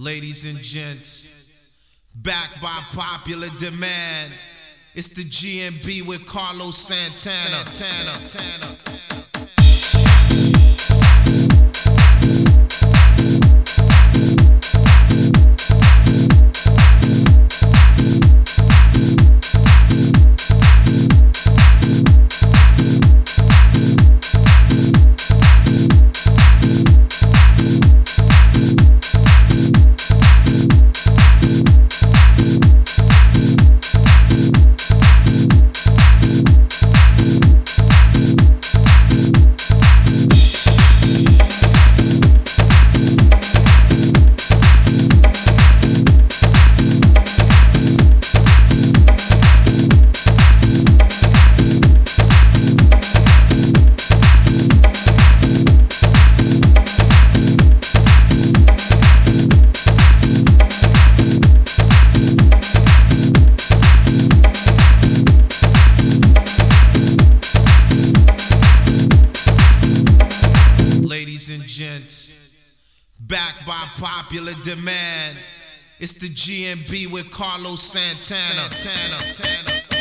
Ladies and gents, backed by popular demand, it's the GMB with Carlos Santana, Santana. Popular demand, it's the GMB with Carlos Santana. Santana, Santana.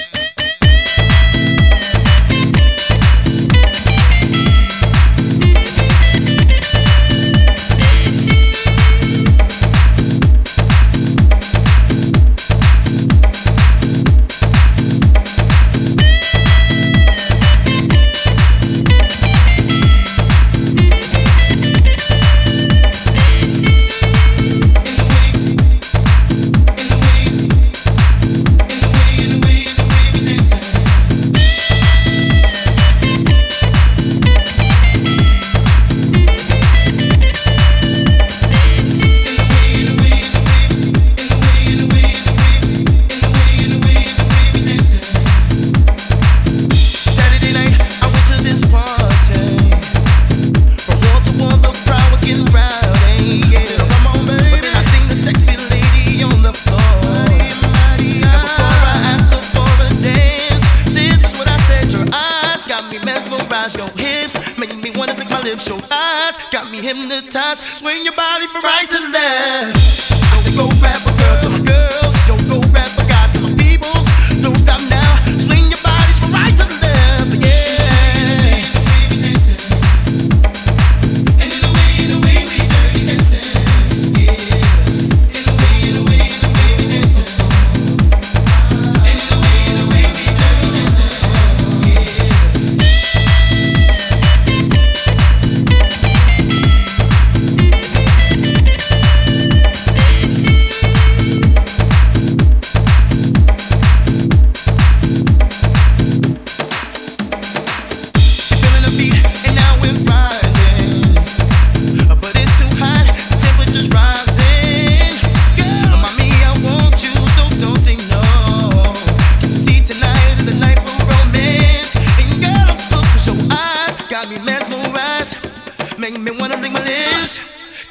Mesmerized. Your hips make me wanna lick my lips. Your eyes got me hypnotized. Swing your body from right to left. I said, go grab a girl to my girls.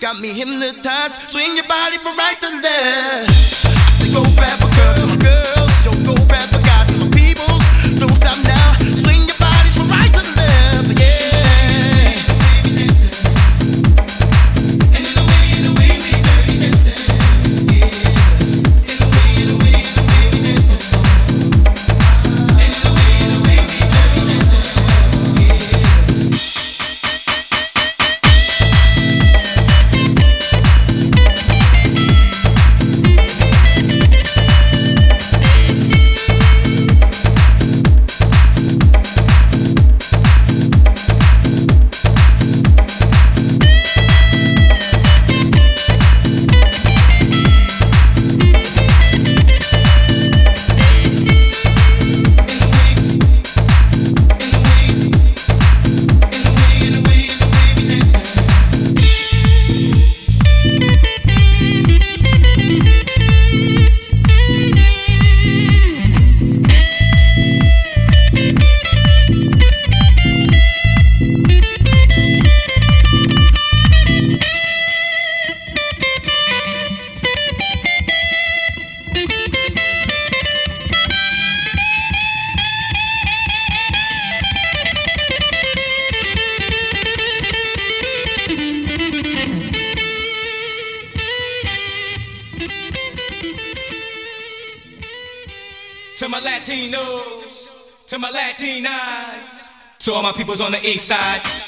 Got me hypnotized. Swing your body from right to left. Say, go grab a girl to my girls. To my Latinos, to my Latinas, to all my peoples on the east side.